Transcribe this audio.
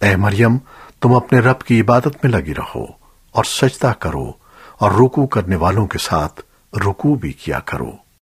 اے مریم، تم اپنے رب کی عبادت میں لگی رہو اور سجدہ کرو اور رکوع کرنے والوں کے ساتھ رکوع بھی کیا کرو۔